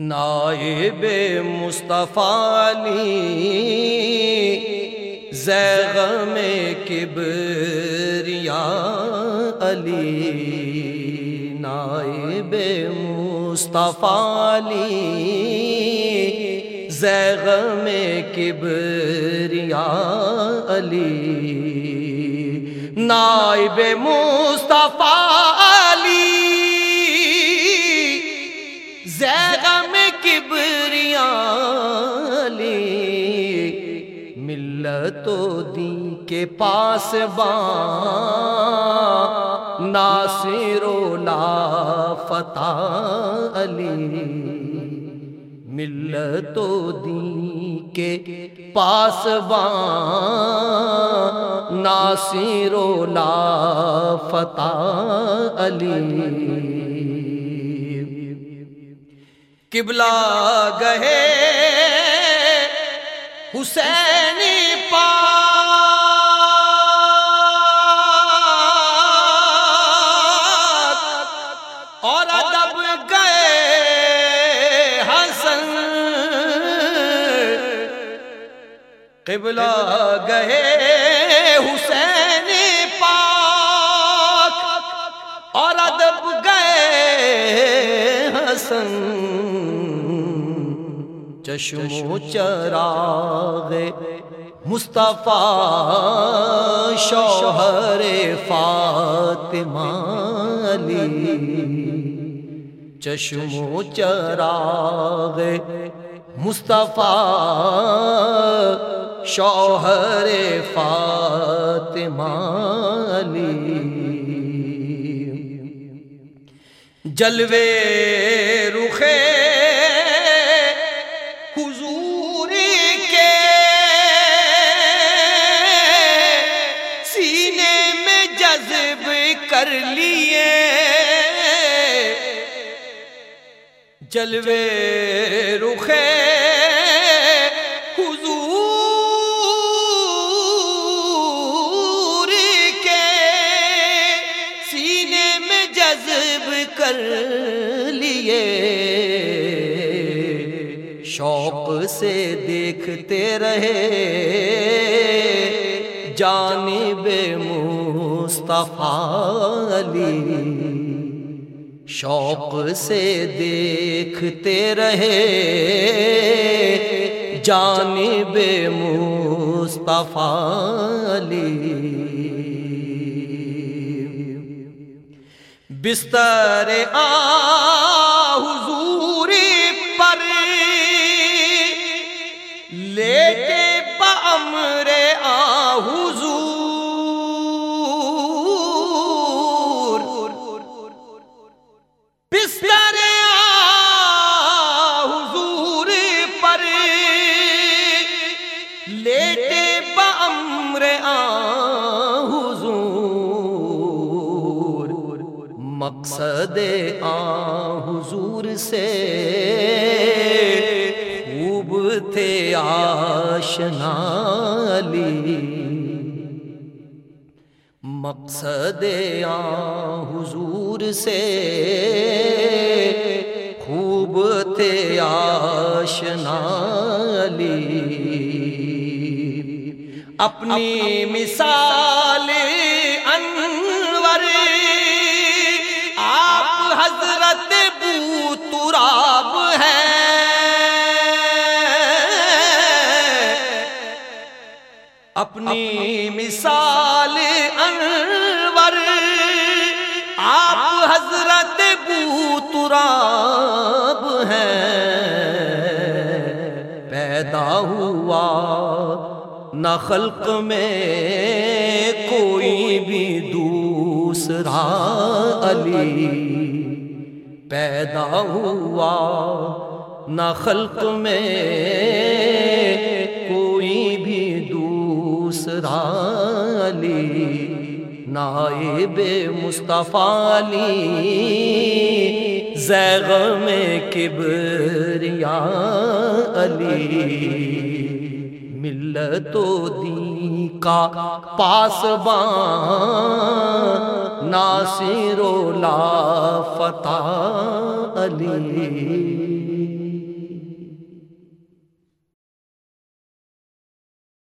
نائب مصطفیٰ زیغ میں کبریا علی نائب مصطفیٰ زیغ میں کبریا علی نائب مصطفیٰ تو دی کے پاس ناصر و لا فتح علی مل تو دی کے پاس ناصر و لا فتح علی قبلہ گہے حسینی قبلہ گئے حسین پاک اور ادب گئے حسن چشم و چراغ مصطفیٰ شوہر فاطمہ علی چشم و چراغ مصطفیٰ شوہر فاطمہ علی۔ جلوے رخے کر لیے۔ جلوے رخے کر لیے۔ شوق سے دیکھتے رہے۔ جانب مصطفیٰ علی۔ شوق سے دیکھتے رہے۔ جانب مصطفیٰ علی۔ بستر آ حضوری پر۔ لے کے بمر آ حضور۔ بستر آ حضور پر۔ لے کے بمر آ مقصد آ حضور سے خوب تھے آشنا علی مقصد آ حضور سے خوب تھے آشنا علی اپنی مثال اپنی مثال انور آپ حضرت بو تراب ہے پیدا ہوا نہ خلق میں کوئی بھی دوسرا علی۔ پیدا ہوا نہ خلق میں علی، نائب مصطفیٰ علی، زیغ میں کبریا علی، ملت و دین کا پاس ناصر و لا فتح علی۔